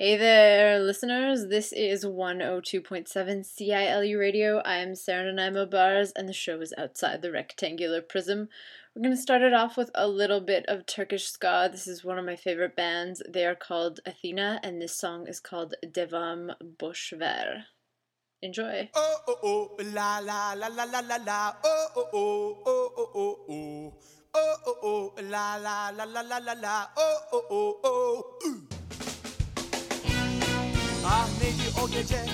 Hey there, listeners. This is 102.7 CILU Radio. I am Sarah Nanaimo Bars, and the show is Outside the Rectangular Prism. We're going to start it off with a little bit of Turkish ska. This is one of my favorite bands. They are called Athena, and this song is called Devam Boşver. Enjoy. Oh, oh, oh, la, la, la, la, la, la. Oh, oh, oh, oh, oh, oh, oh. Oh, oh, oh, la, la, la, la, la, la, la. Oh, oh, oh, oh. Ah neydi o gece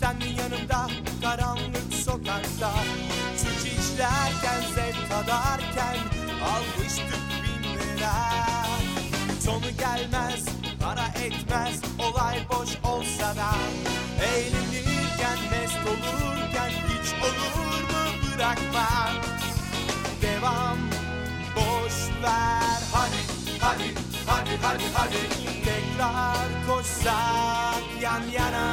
senin yanımda karanlık sokakta. Suç işlerken zevk tadarken almıştık bin Sonu gelmez para etmez olay boş olsa da. Eğlenirken mest olurken hiç olur mu bırakma Devam boş ver. Hadi hadi hadi hadi hadi. Tekrar koşsak yan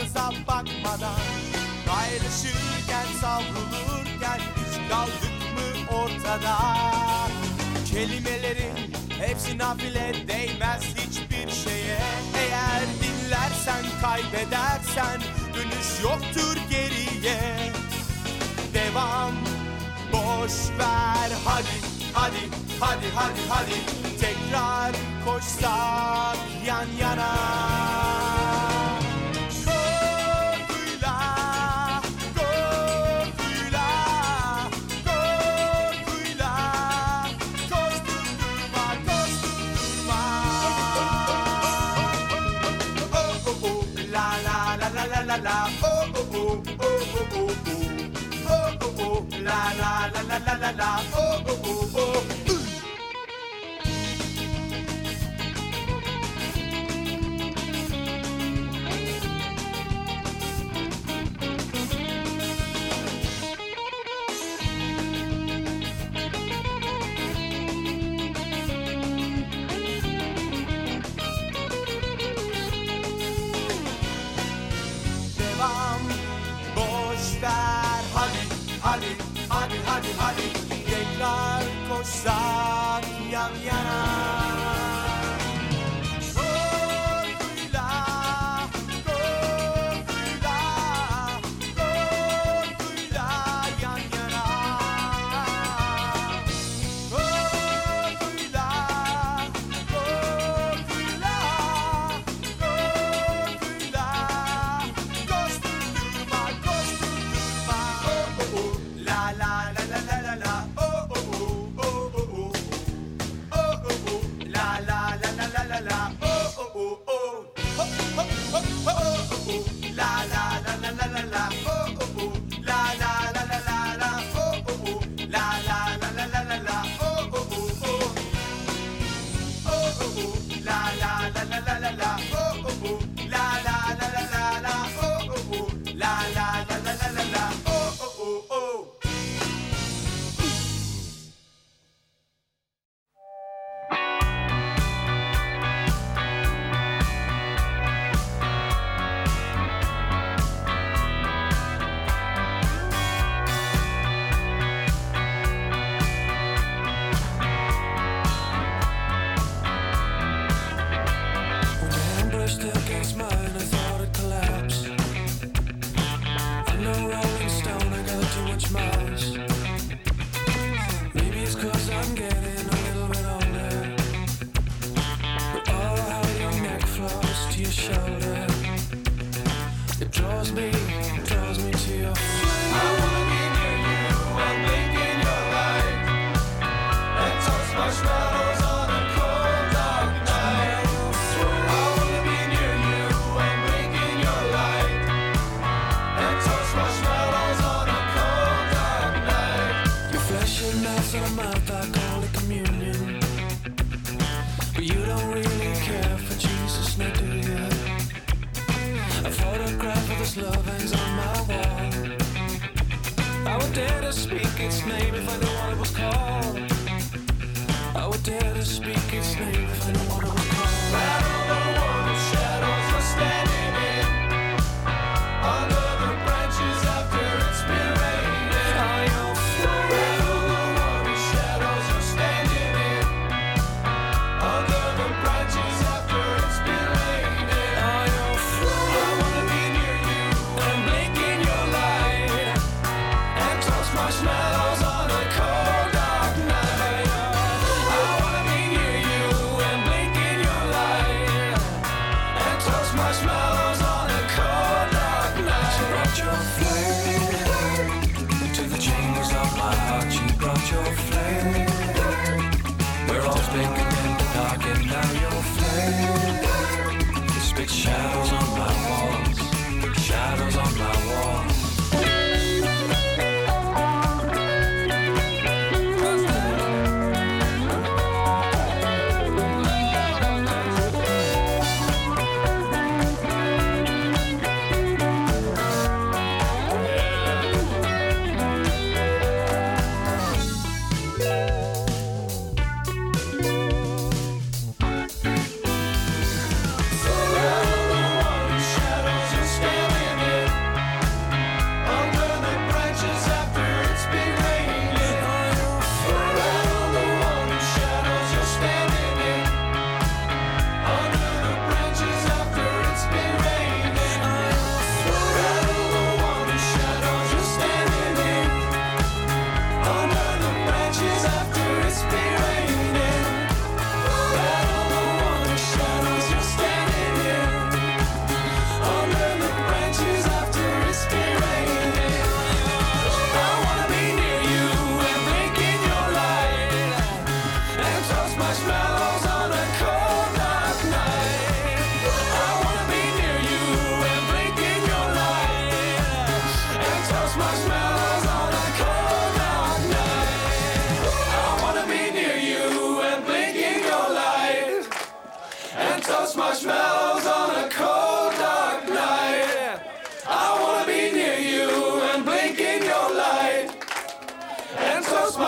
arkamıza bakmadan Paylaşırken savrulurken hiç kaldık mı ortada? Kelimelerin hepsi nafile değmez hiçbir şeye. Eğer dinlersen kaybedersen dönüş yoktur geriye. Devam boş ver hadi hadi hadi hadi hadi. Tekrar koşsak yan yana banda. Oh, oh, oh, oh.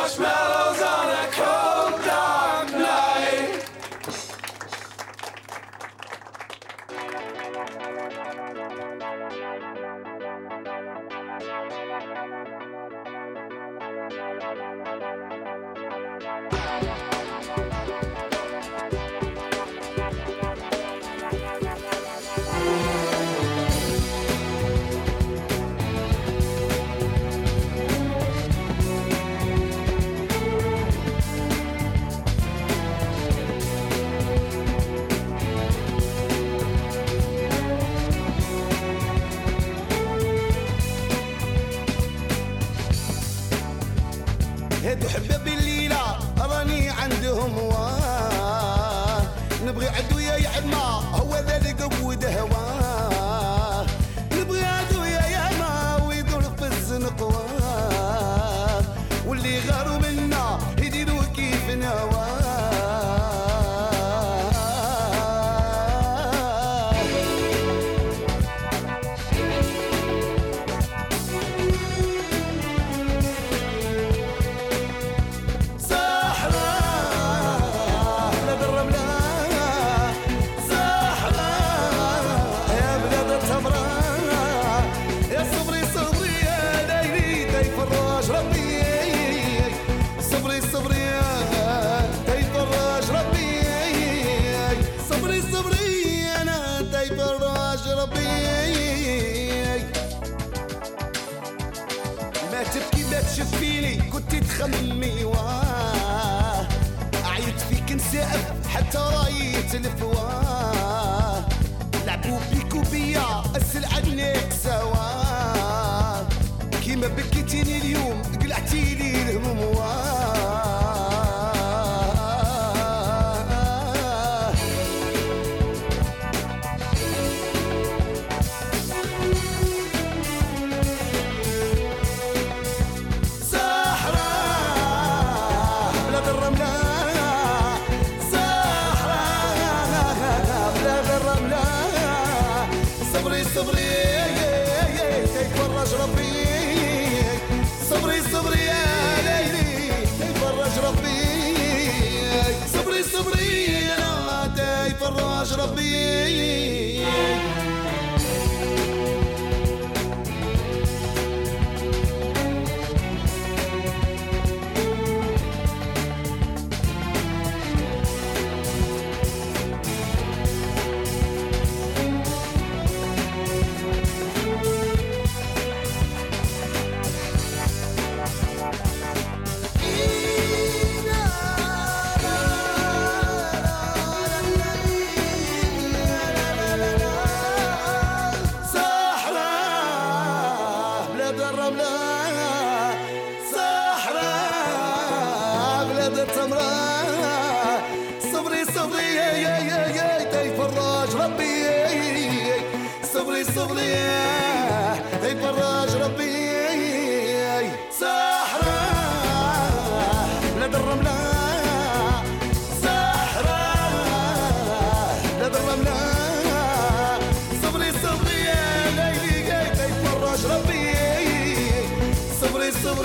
Marshmallows خممي واه. عيت فيك نسقف حتى رأيت الف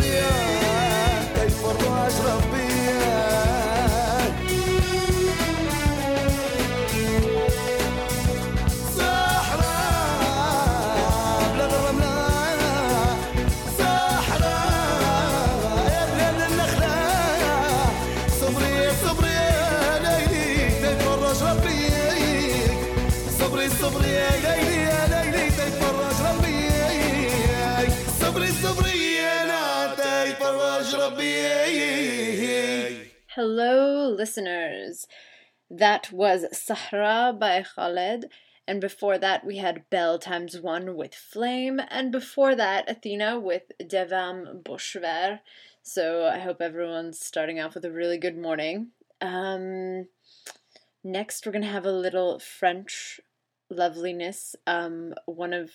صبري صبري يفرج ربي Hello, listeners. That was Sahra by Khaled. And before that, we had Bell times one with Flame. And before that, Athena with Devam Boşver. So I hope everyone's starting off with a really good morning. Um, next, we're going to have a little French loveliness. Um, one of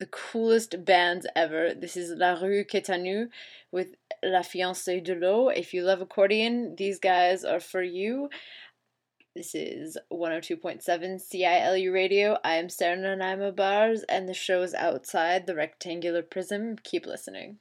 the coolest bands ever. This is La Rue Kétanou with La Fiancée de l'eau. If you love accordion, these guys are for you. This is 102.7 CILU Radio. I am Sarah Nanaimo Bars, and the show is outside the rectangular prism. Keep listening.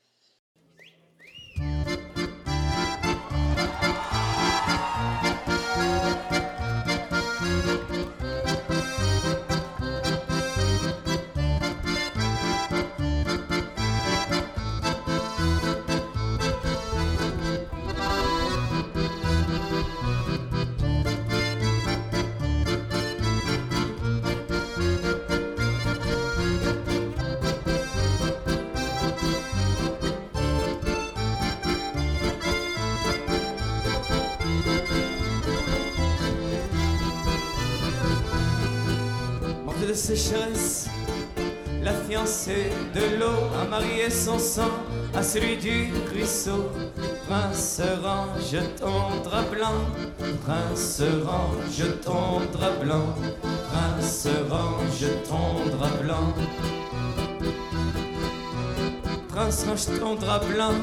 De sécheresse, la fiancée de l'eau a marié son sang à celui du ruisseau. Prince range ton drap blanc, prince range ton drap blanc, prince range ton drap blanc. Prince range ton drap blanc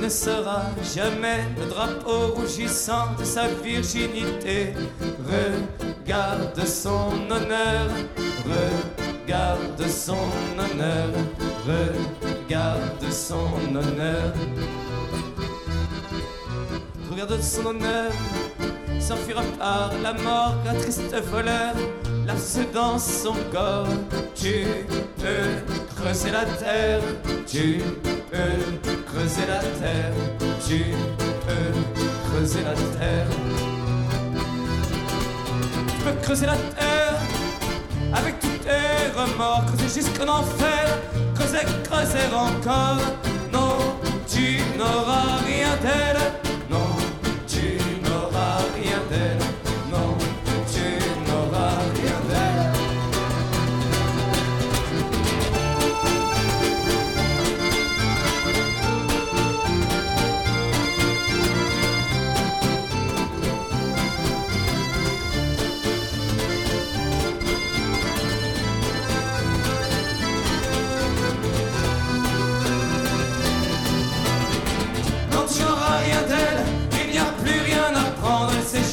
ne sera jamais le drapeau rougissant de sa virginité. Regarde son honneur, regarde son honneur, regarde son honneur. Regarde son honneur, s'enfuira par la mort, la triste voleur, lance dans son corps. Tu peux creuser la terre, tu peux creuser la terre, tu peux creuser la terre. Peux creuser la terre. Avec tous tes remords, creuser jusqu'en enfer, creuser, creuser encore. Non, tu n'auras rien d'elle,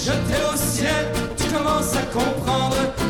jeter au ciel, tu commences à comprendre.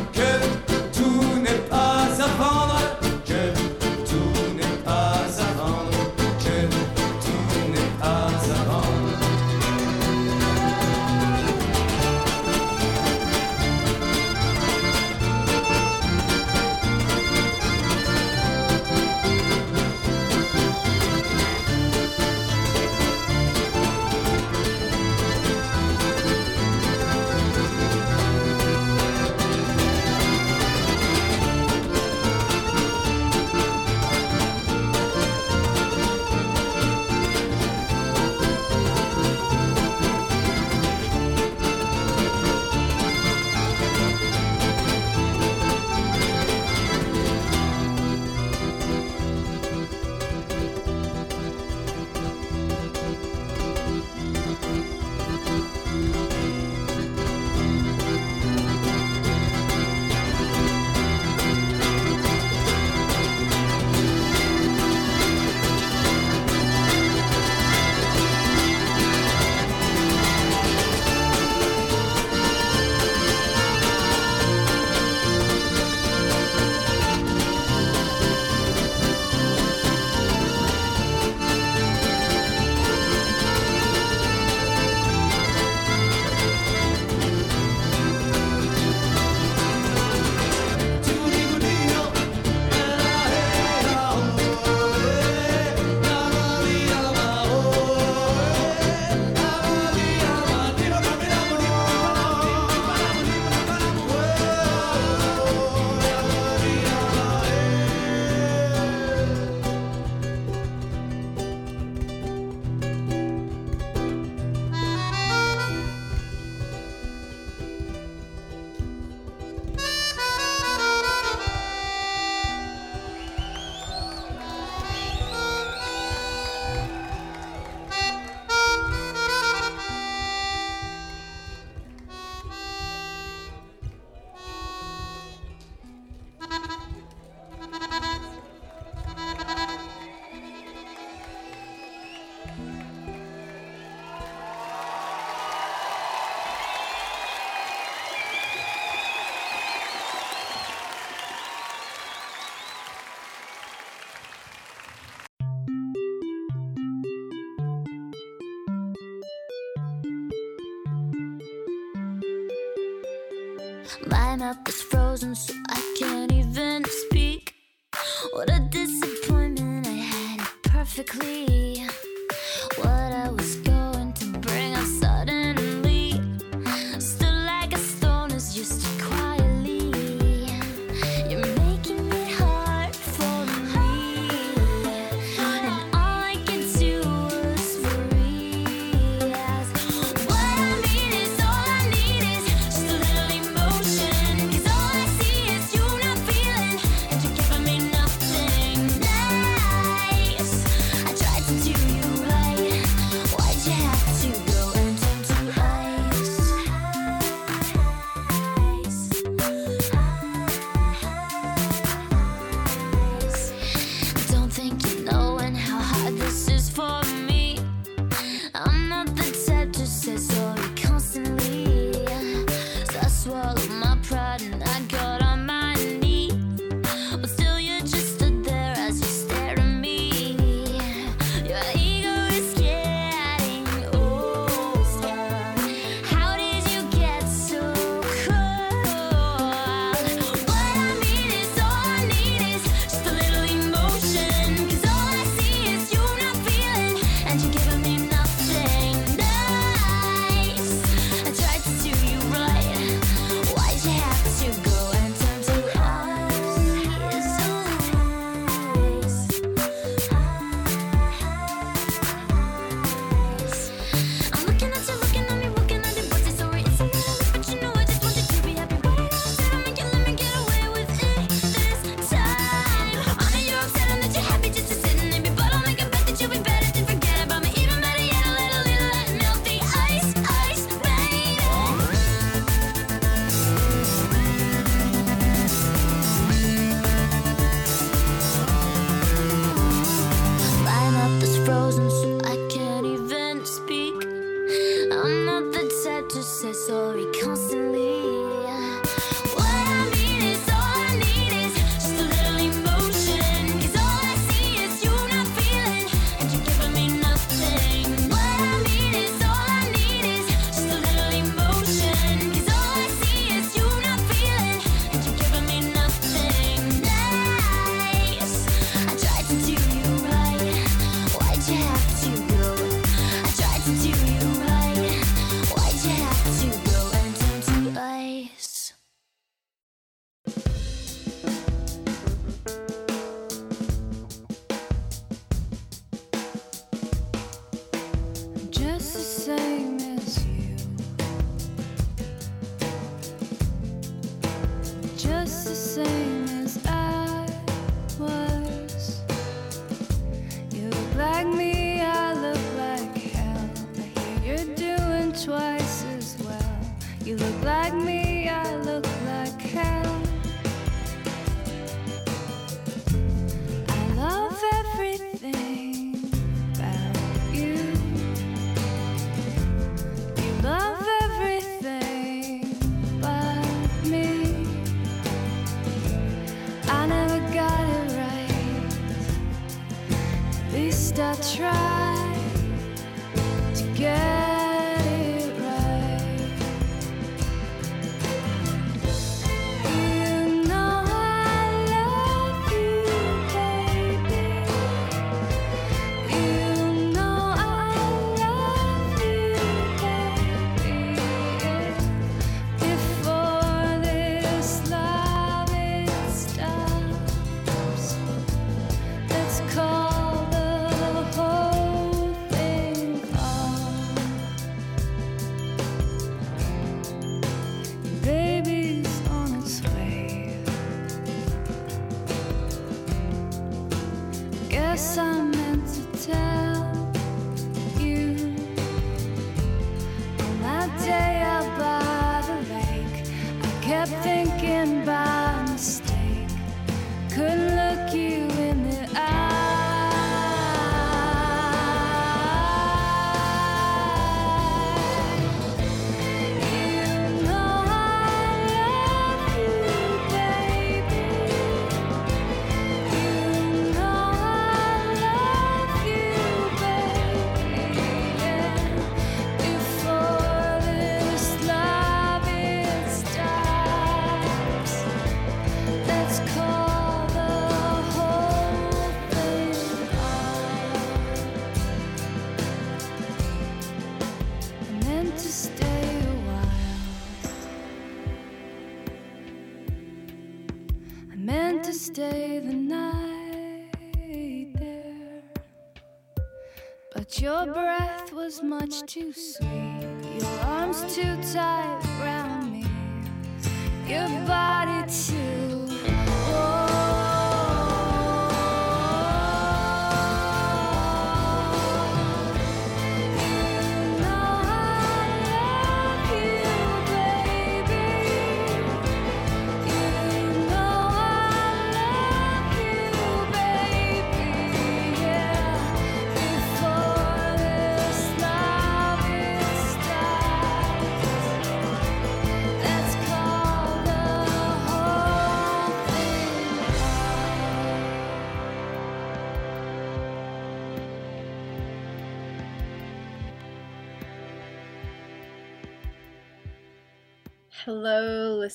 Mouth is frozen, so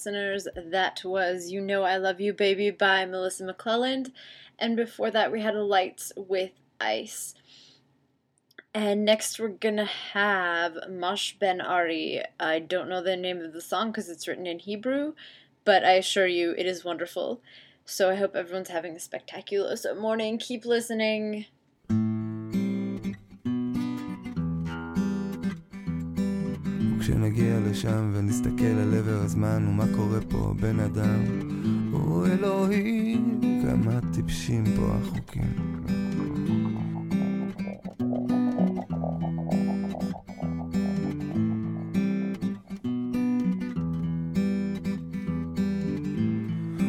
listeners. That was You Know I Love You Baby by Melissa McClelland. And before that, we had Lights with Ice. And next, we're gonna have Mosh Ben Ari. I don't know the name of the song because it's written in Hebrew, but I assure you it is wonderful. So I hope everyone's having a spectacular morning. Keep listening. וכשנגיע לשם ונסתכל על עבר הזמן ומה קורה פה בן אדם או אלוהים כמה טיפשים פה החוקים.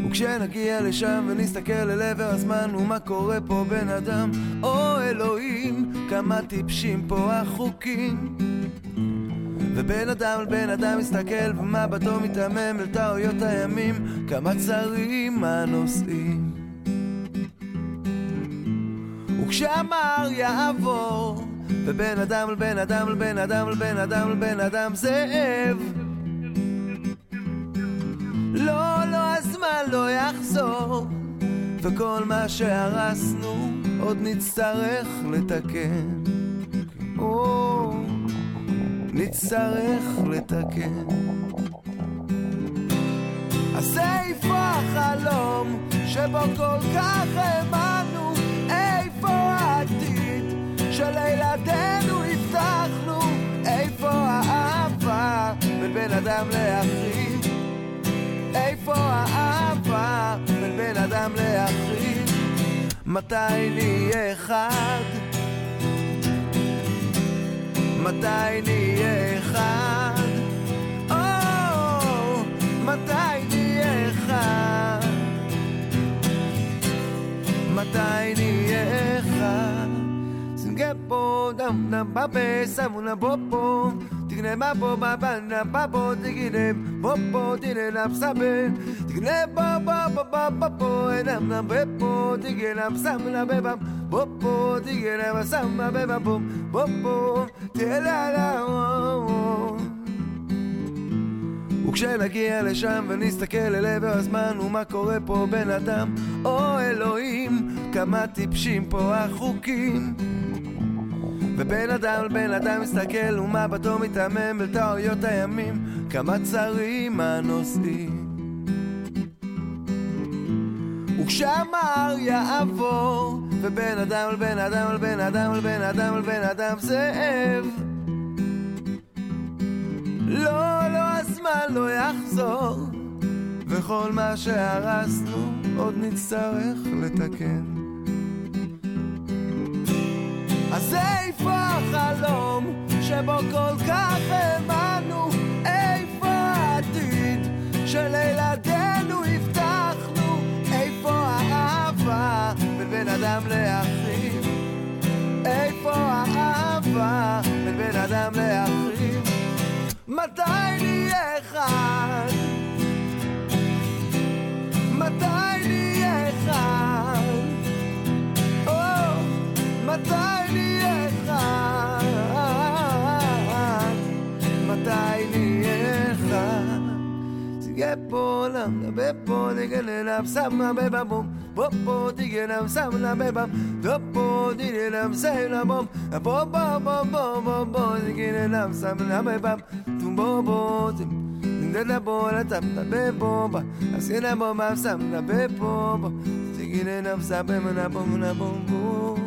וכשנגיע לשם ונסתכל אל עבר הזמן ומה קורה פה בן אדם או אלוהים כמה טיפשים פה החוקים ובן אדם על בן אדם מסתכל ומבטו מתעמם אל טעויות הימים. כמה צרים הנושאים. וכשהמר יעבור ובן אדם על בן אדם על בן אדם על בן אדם על בן אדם זאב. לא, לא, הזמן לא יחזור וכל מה שהרסנו עוד נצטרך לתקן. או, נצטרך לתקן אז איפה החלום שבו כל כך האמנו? איפה העתיד שלילדינו הבטחנו? איפה האהבה בין בן אדם לאחיו? איפה האהבה בין בן אדם לאחיו? מתי נהיה אחד? מתי נהיה אחד? או, מתי נהיה אחד? מתי נהיה אחד? סינגה פה דם דם בפה Digne ma bo ma bana ba bo digne bo bo digne na sabe Digne ba ba ba ba ba bo enam na be bo digne na sam na be ba bo bo digne na sam na be ba bo bo bo tela la וכשנגיע לשם ונסתכל אל עבר הזמן ומה קורה פה בן אדם, או אלוהים, כמה טיפשים פה החוקים ובן אדם על בן אדם מסתכל ומבטו מתעמם אל טעויות הימים? כמה צרים הנושאים. וכשהמר יעבור ובן אדם על בן אדם על בן אדם על בן אדם על בן אדם זאב לא, לא, הזמן לא יחזור וכל מה שהרסנו עוד נצטרך לתקן אז איפה החלום שבו כל כך האמנו? איפה העתיד שלילדינו הבטחנו? איפה האהבה בין בן אדם לאחיו? איפה האהבה בין בן אדם לאחיו? מתי נהיה אחד? מתי נהיה אחד? או, מתי polam na be po de gelam sam na be bam bom po po de gelam sam na be bam do po de gelam sam na bom po po po po po po de gelam sam na be bam tum bo bo tum de la bola tap na be bomba asina bomba sam na be bomba de gelam sam na bom na bom bom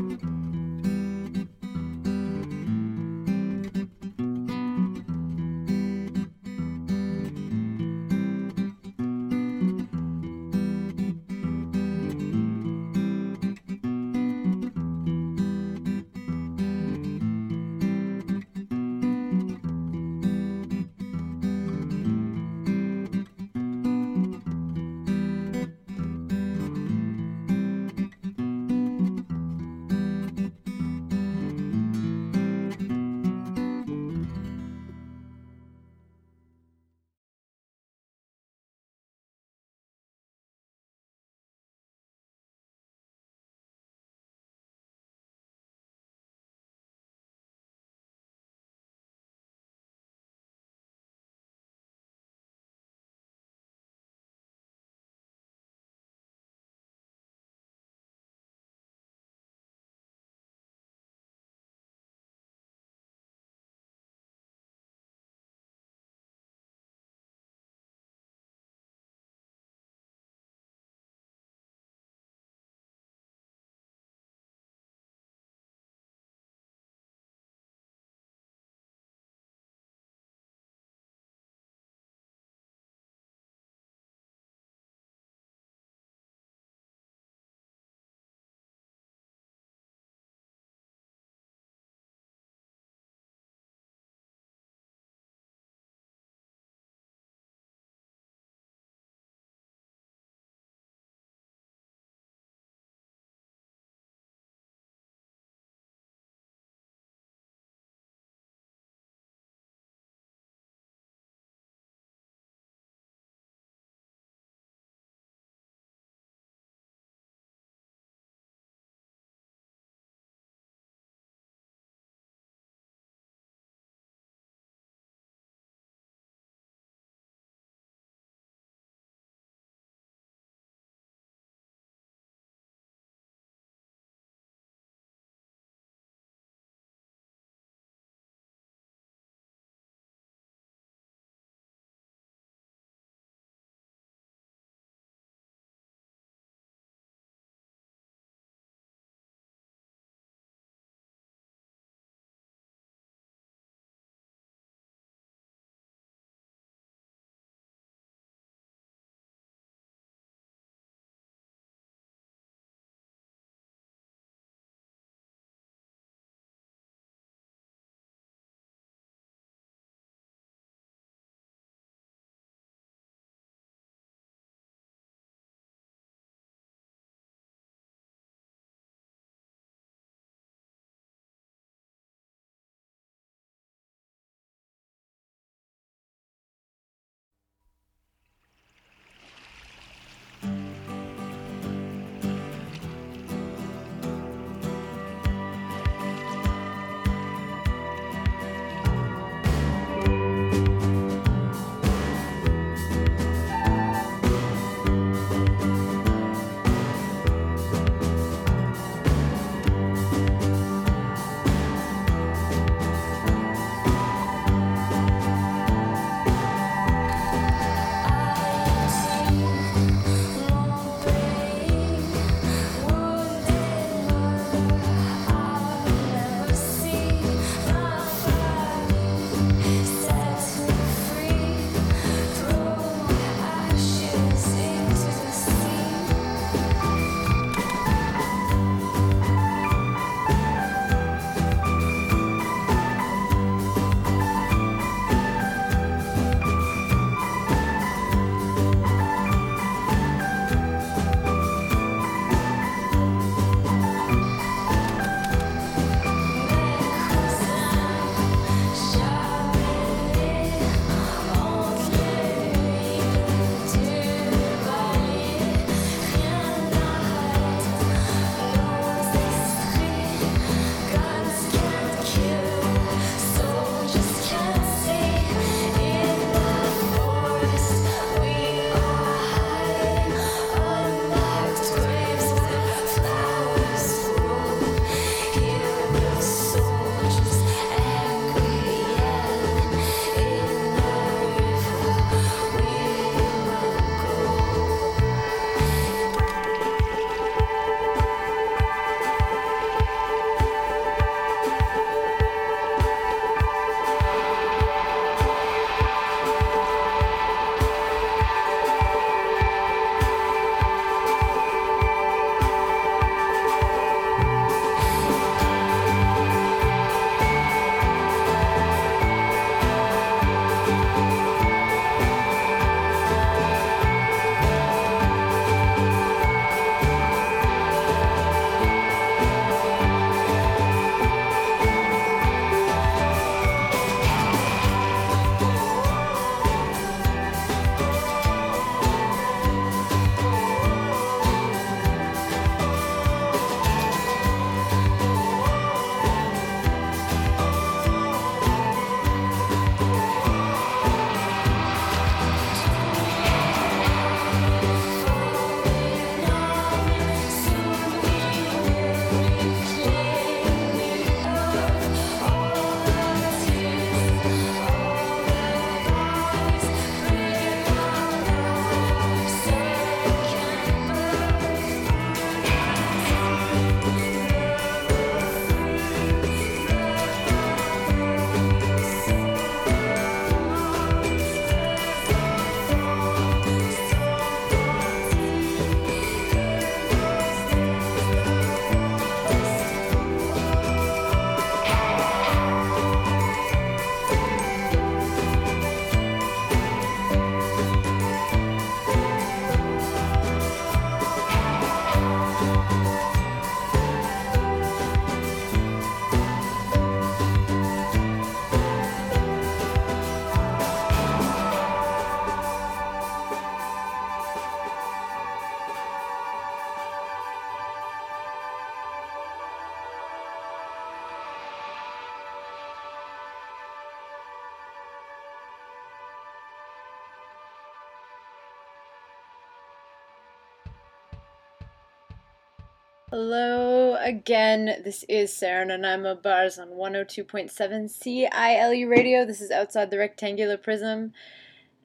again. This is Sarah Nanaimo Bars on 102.7 CILU radio. This is outside the rectangular prism.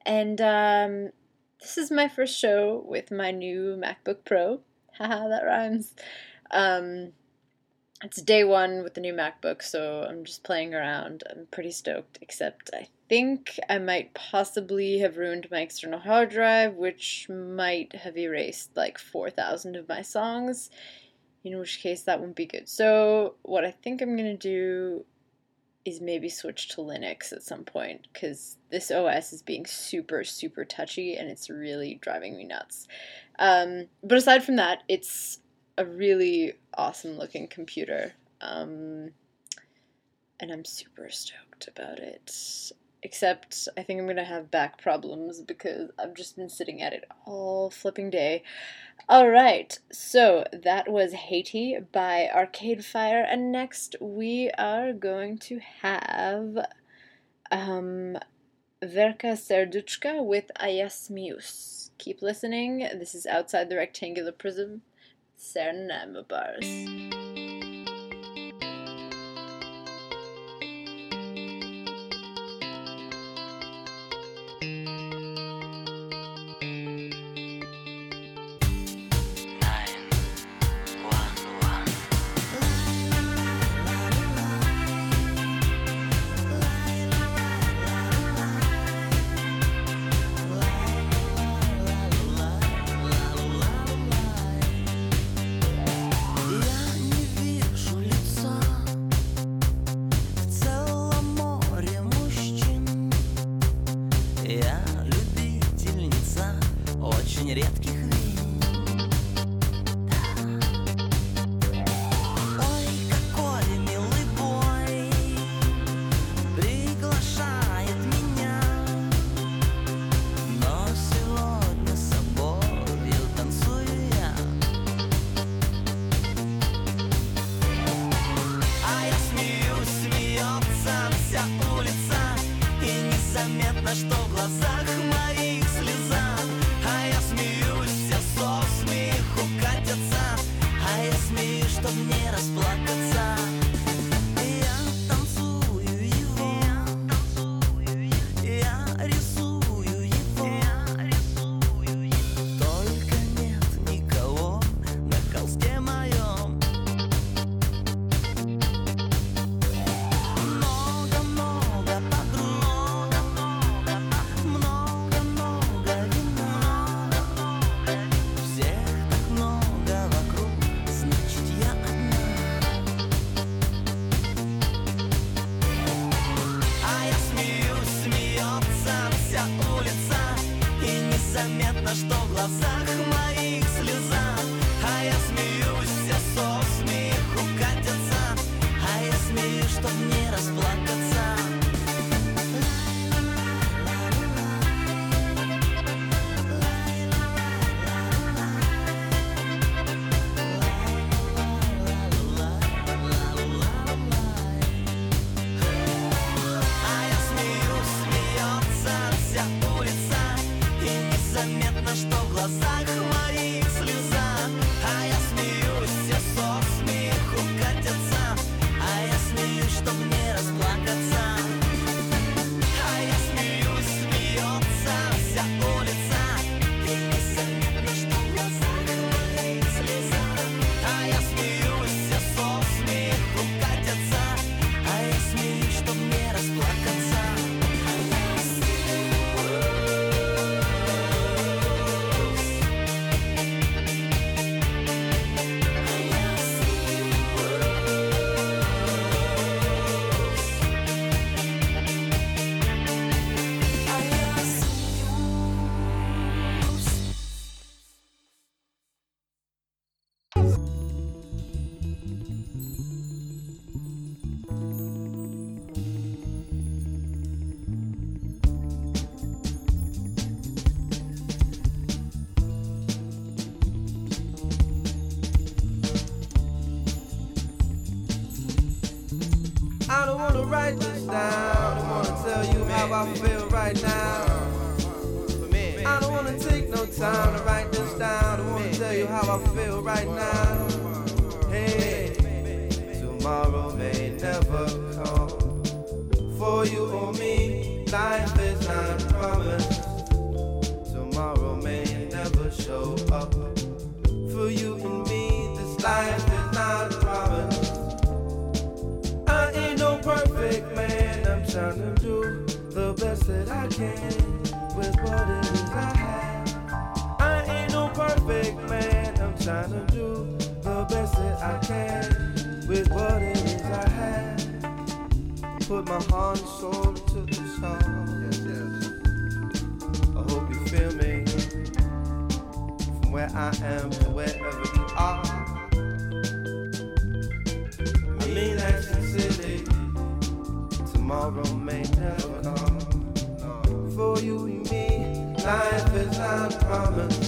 And um, this is my first show with my new MacBook Pro. Haha, that rhymes. Um, it's day one with the new MacBook, so I'm just playing around. I'm pretty stoked, except I think I might possibly have ruined my external hard drive, which might have erased like 4,000 of my songs in which case that wouldn't be good. So, what I think I'm going to do is maybe switch to Linux at some point because this OS is being super, super touchy and it's really driving me nuts. Um, but aside from that, it's a really awesome looking computer. Um, and I'm super stoked about it. Except I think I'm gonna have back problems because I've just been sitting at it all flipping day. Alright, so that was Haiti by Arcade Fire, and next we are going to have um, Verka Serduchka with Ayasmius. Keep listening. This is outside the rectangular prism. Bars. I feel right now. I don't wanna take no time care with what it is I have. Put my heart and soul into the song. Yes, yes. I hope you feel me. From where I am to wherever you are. I mean that sincerely. Tomorrow may never come. For you and me, life is not promised.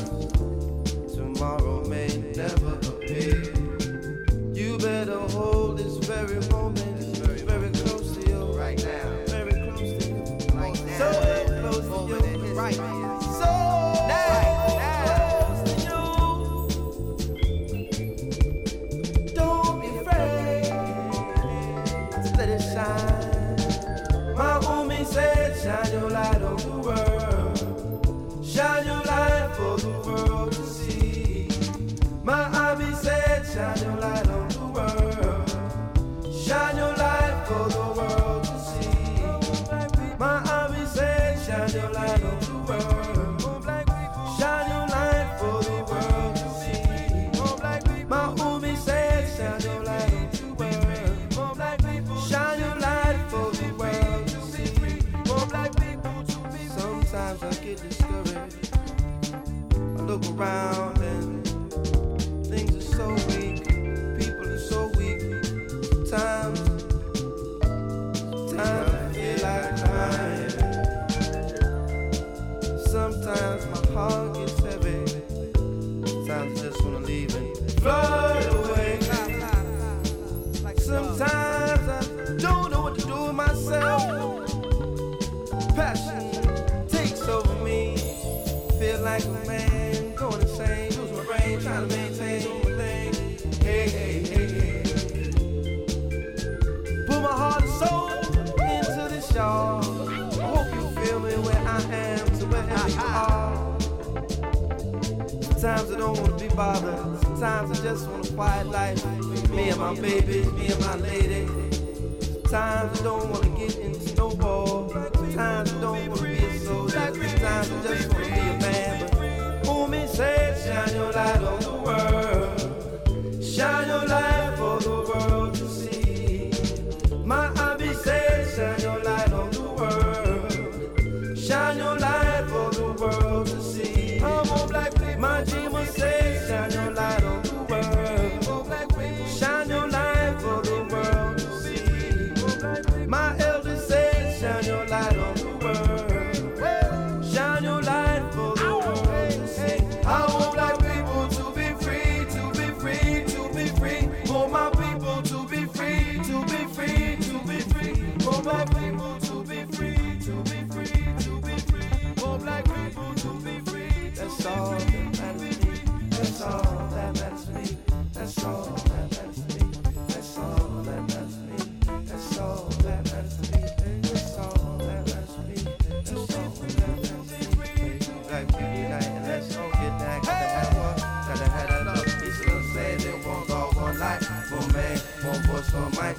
right.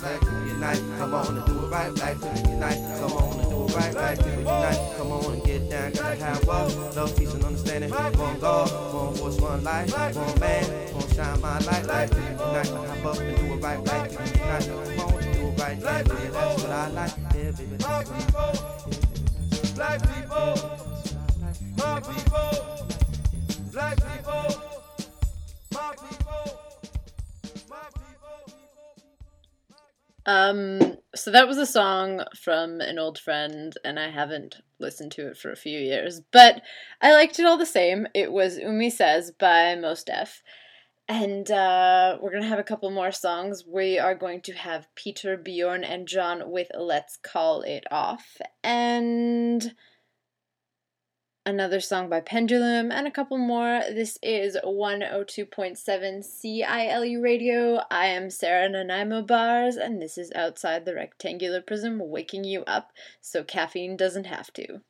Come on and do it right Life to unite. Come on and do it right Life to unite. Come on and get down, gotta have love, love, peace and understanding. One God, one voice, one life, one man, gonna shine my light Life to unite. Hop up and do it right Life to unite. Come on and do it right Life to unite. That's what I like, yeah, baby. Black people, black people. Um, so that was a song from an old friend, and I haven't listened to it for a few years, but I liked it all the same. It was Umi Says by Mos Def. And uh, we're going to have a couple more songs. We are going to have Peter, Bjorn, and John with Let's Call It Off. And another song by Pendulum, and a couple more. This is 102.7 CILU Radio. I am Sarah Nanaimo Bars, and this is Outside the Rectangular Prism waking you up so caffeine doesn't have to.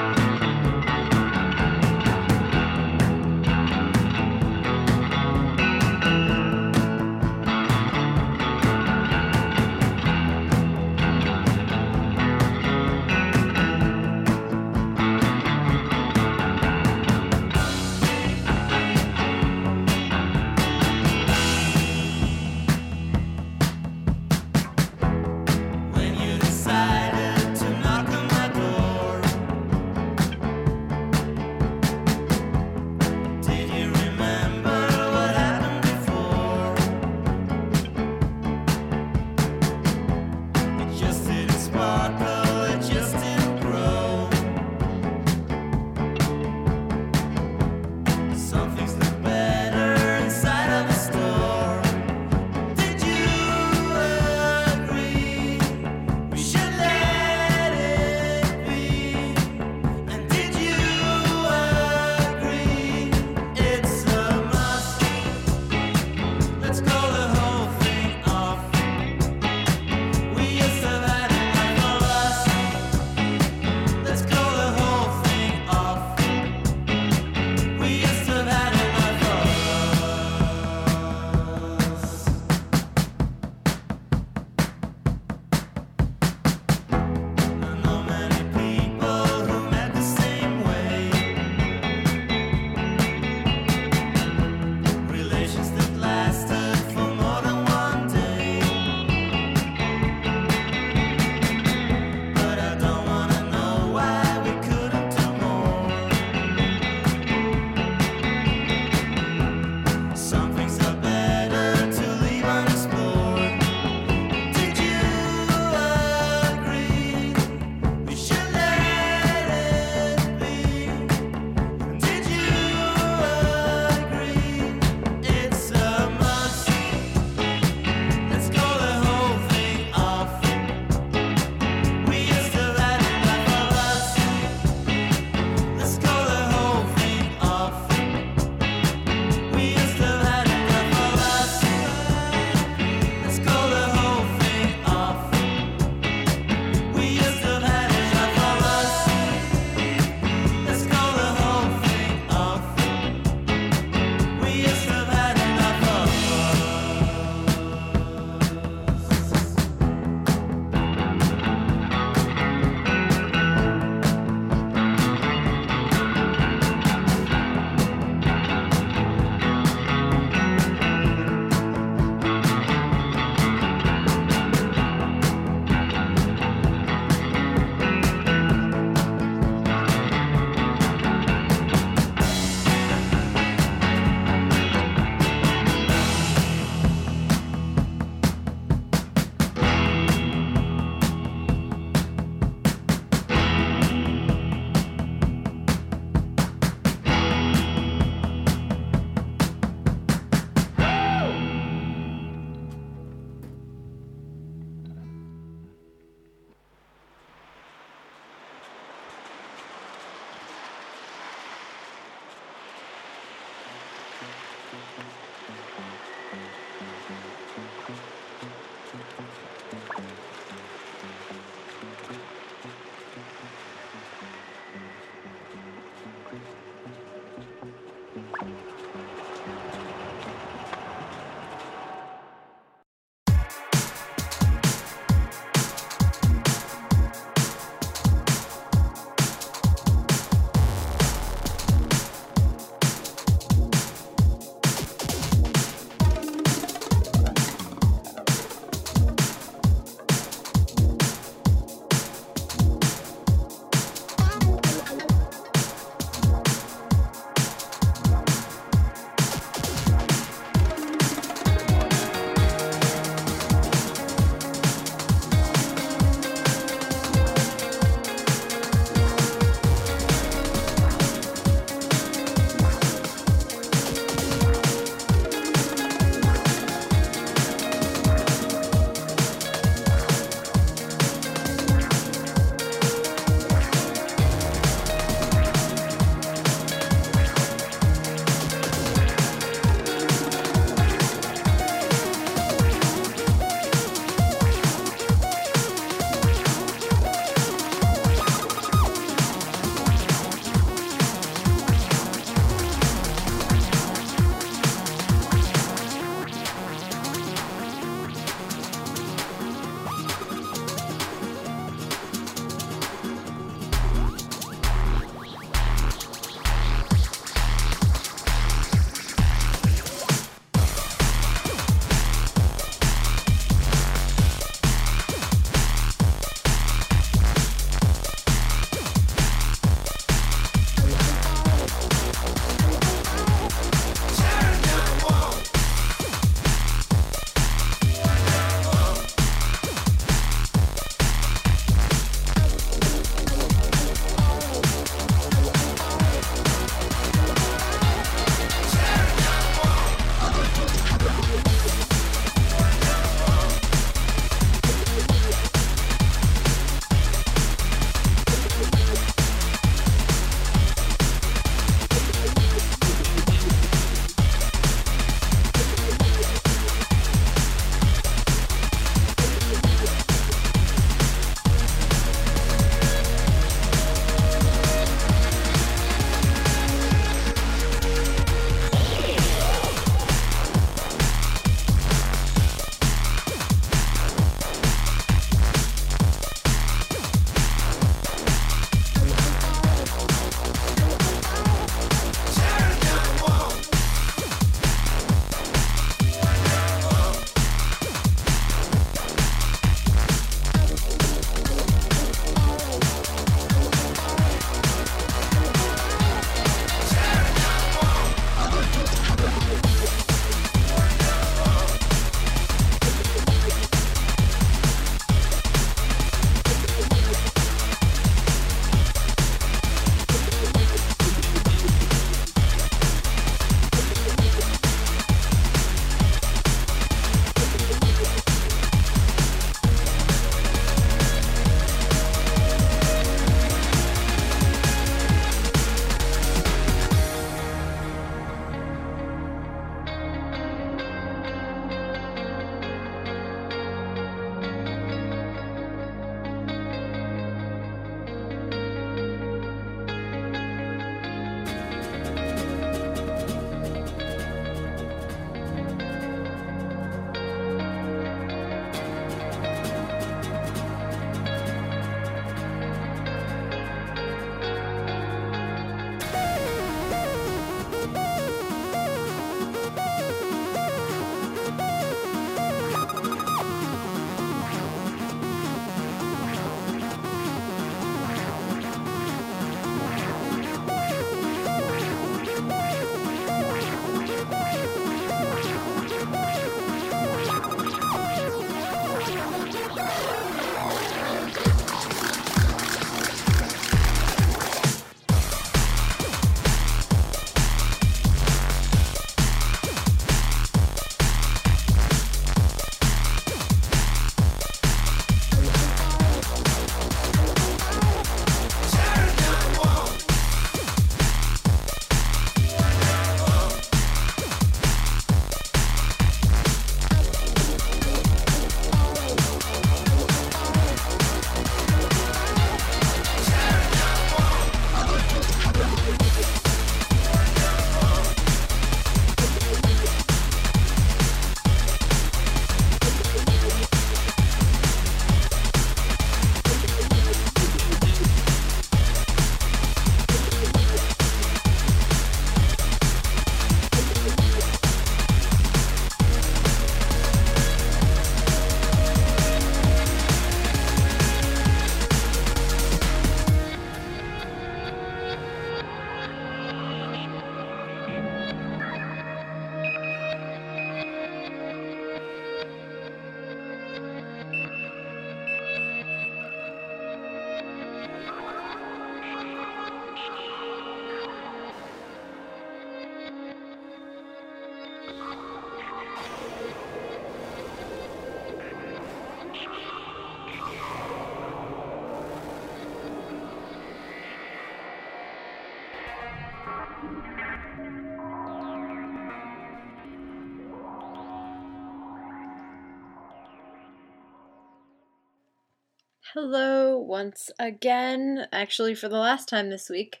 Hello, once again, actually, for the last time this week.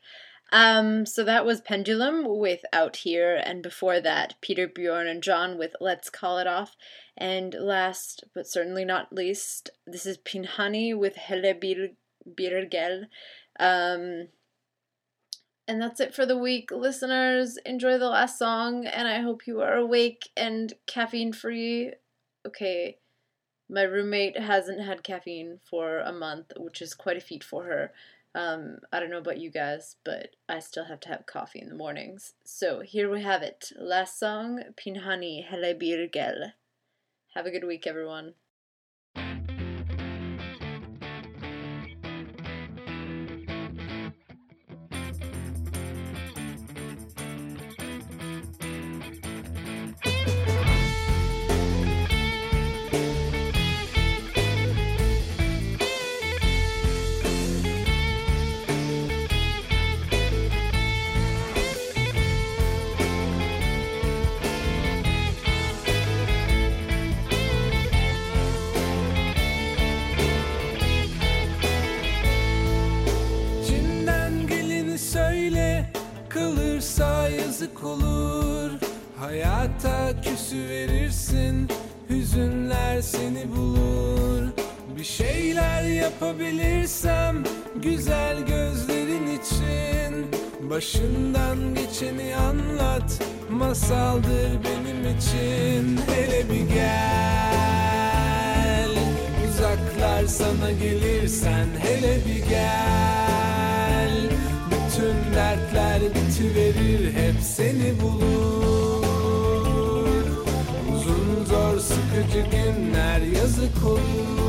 Um, so that was Pendulum with Out Here, and before that, Peter Bjorn and John with Let's Call It Off. And last, but certainly not least, this is Pinhani with Hele Bir- Birgel. Um, and that's it for the week, listeners. Enjoy the last song, and I hope you are awake and caffeine free. Okay, my roommate hasn't had caffeine for a month, which is quite a feat for her. Um, I don't know about you guys, but I still have to have coffee in the mornings. So here we have it. Last song, Pinhani Hele Bir Gel. Have a good week, everyone. Yazık olur. Hayata küsü verirsin Hüzünler seni bulur. Bir şeyler yapabilirsem Güzel gözlerin için. Başından geçeni anlat. Masaldır benim için. Hele bir gel. Uzaklar sana gelirsen hele bir gel. Bütün dertler bitiverir hep seni bulur. Uzun zor sıkıcı günler yazık olur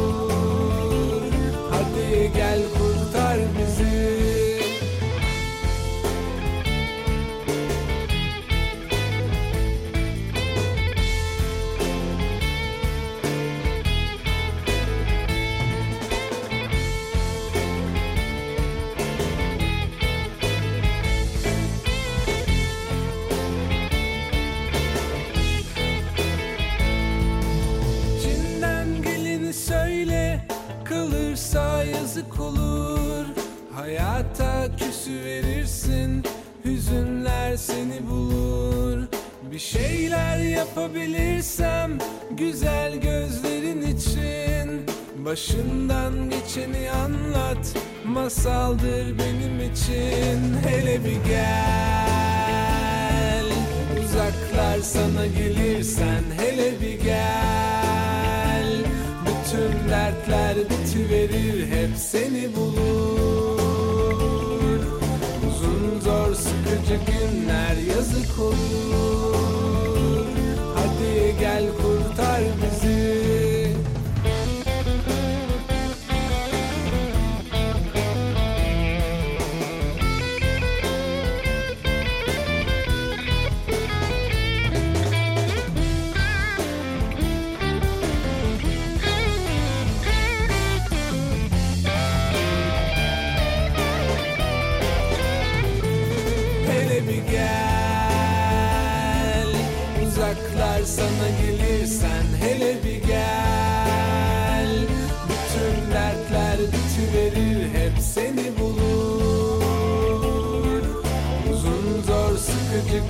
Başından geçeni anlat Masaldır benim için. Hele bir gel Uzaklar sana gelirsen. Hele bir gel Bütün dertler bitiverir hep seni bulur. Uzun zor sıkıcı günler yazık olur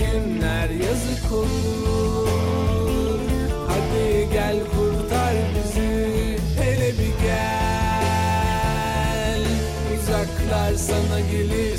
günler yazık olur. Hadi gel kurtar bizi. Hele bir gel. Uzaklar sana gelirsen